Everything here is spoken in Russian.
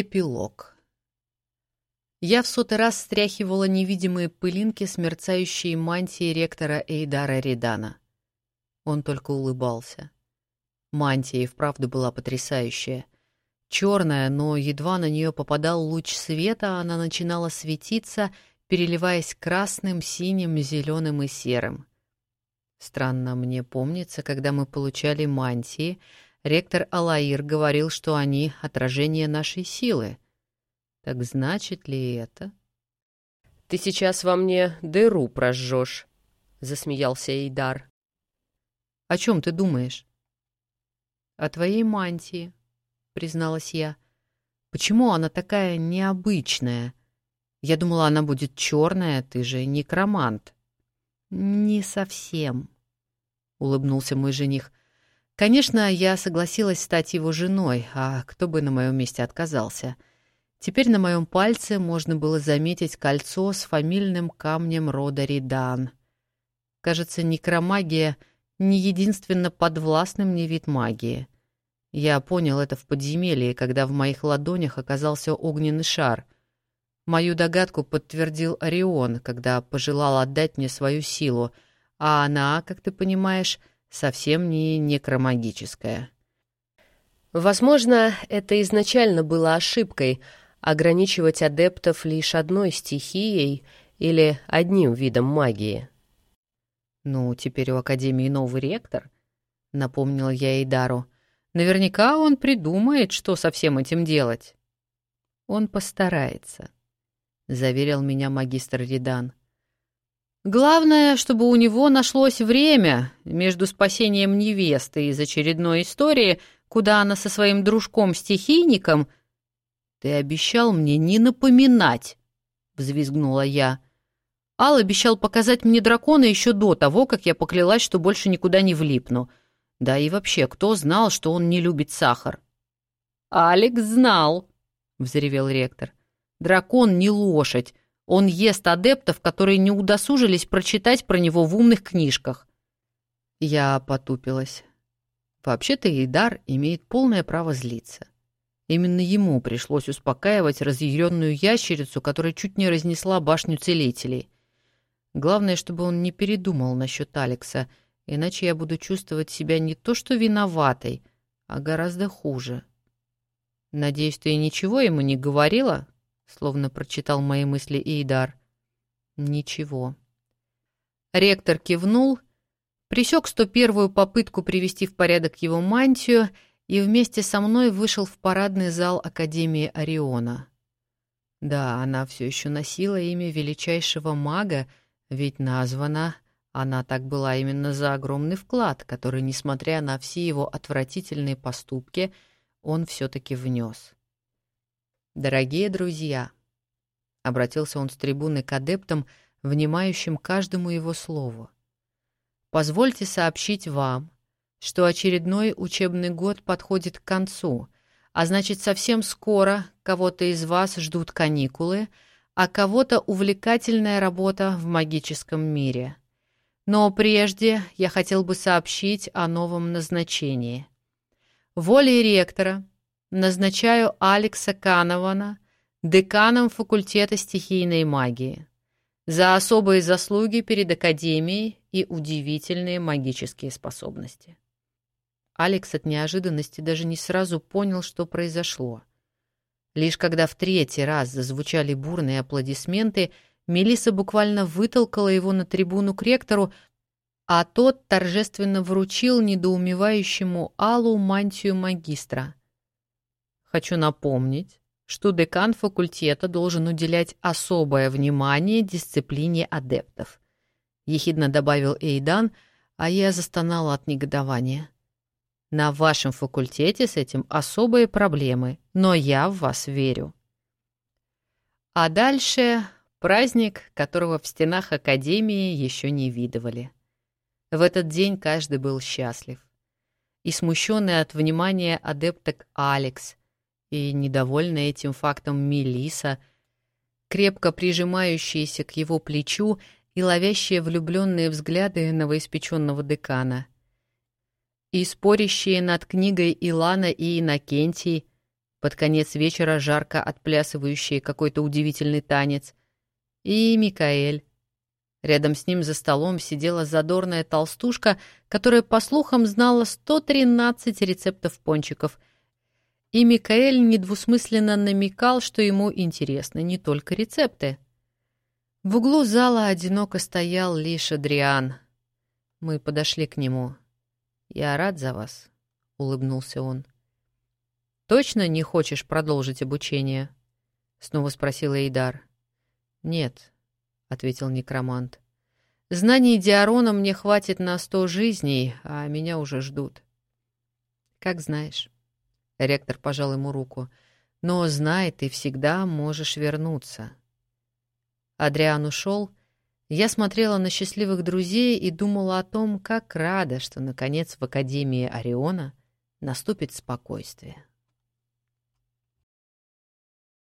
Эпилог. Я в сотый раз стряхивала невидимые пылинки с мерцающей мантии ректора Эйдара Редана. Он только улыбался. Мантия и вправду была потрясающая. Черная, но едва на нее попадал луч света, она начинала светиться, переливаясь красным, синим, зеленым и серым. Странно мне помнится, когда мы получали мантии — Ректор Алаир говорил, что они — отражение нашей силы. Так значит ли это? «Ты сейчас во мне дыру прожжешь», — засмеялся Эйдар. «О чем ты думаешь?» «О твоей мантии», — призналась я. «Почему она такая необычная? Я думала, она будет черная, ты же некромант». «Не совсем», — улыбнулся мой жених. Конечно, я согласилась стать его женой, а кто бы на моем месте отказался. Теперь на моем пальце можно было заметить кольцо с фамильным камнем рода Ридан. Кажется, некромагия — не единственно подвластный мне вид магии. Я понял это в подземелье, когда в моих ладонях оказался огненный шар. Мою догадку подтвердил Орион, когда пожелал отдать мне свою силу, а она, как ты понимаешь, — совсем не некромагическое. Возможно, это изначально было ошибкой — ограничивать адептов лишь одной стихией или одним видом магии. «Ну, теперь у Академии новый ректор», — напомнил я Эйдару. «Наверняка он придумает, что со всем этим делать». «Он постарается», — заверил меня магистр Ридан. Главное, чтобы у него нашлось время между спасением невесты из очередной истории, куда она со своим дружком-стихийником... «Ты обещал мне не напоминать», — взвизгнула я. Ал обещал показать мне дракона еще до того, как я поклялась, что больше никуда не влипну. Да и вообще, кто знал, что он не любит сахар? «Алекс знал», — взревел ректор. «Дракон не лошадь. Он ест адептов, которые не удосужились прочитать про него в умных книжках. Я потупилась. Вообще-то Идар имеет полное право злиться. Именно ему пришлось успокаивать разъяренную ящерицу, которая чуть не разнесла башню целителей. Главное, чтобы он не передумал насчет Алекса, иначе я буду чувствовать себя не то что виноватой, а гораздо хуже. «Надеюсь, ты ничего ему не говорила?» Словно прочитал мои мысли Идар. Ничего. Ректор кивнул, присек 101-ю попытку привести в порядок его мантию и вместе со мной вышел в парадный зал Академии Ориона. Да, она все еще носила имя величайшего мага, ведь названа она так была именно за огромный вклад, который, несмотря на все его отвратительные поступки, он все-таки внес. «Дорогие друзья», — обратился он с трибуны к адептам, внимающим каждому его слову, «позвольте сообщить вам, что очередной учебный год подходит к концу, а значит, совсем скоро кого-то из вас ждут каникулы, а кого-то увлекательная работа в магическом мире. Но прежде я хотел бы сообщить о новом назначении. Волей ректора — Назначаю Алекса Канована деканом факультета стихийной магии за особые заслуги перед Академией и удивительные магические способности. Алекс от неожиданности даже не сразу понял, что произошло. Лишь когда в третий раз зазвучали бурные аплодисменты, Мелиса буквально вытолкала его на трибуну к ректору, а тот торжественно вручил недоумевающему Аллу мантию магистра — Хочу напомнить, что декан факультета должен уделять особое внимание дисциплине адептов. Ехидно добавил Эйдан, а я застонала от негодования. На вашем факультете с этим особые проблемы, но я в вас верю. А дальше праздник, которого в стенах Академии еще не видывали. В этот день каждый был счастлив. И смущенный от внимания адепток Алекс, и недовольная этим фактом Мелиса, крепко прижимающаяся к его плечу и ловящие влюбленные взгляды новоиспеченного декана. И спорящие над книгой Илана и Иннокентий, Под конец вечера жарко отплясывающие какой-то удивительный танец. И Микаэль. Рядом с ним за столом сидела задорная толстушка, которая, по слухам, знала 113 рецептов пончиков. И Микаэль недвусмысленно намекал, что ему интересны не только рецепты. В углу зала одиноко стоял лишь Адриан. Мы подошли к нему. «Я рад за вас», — улыбнулся он. «Точно не хочешь продолжить обучение?» — снова спросил Эйдар. «Нет», — ответил некромант. «Знаний Диарона мне хватит на сто жизней, а меня уже ждут». «Как знаешь». Ректор пожал ему руку. «Но знай, ты всегда можешь вернуться». Адриан ушел. Я смотрела на счастливых друзей и думала о том, как рада, что, наконец, в Академии Ориона наступит спокойствие.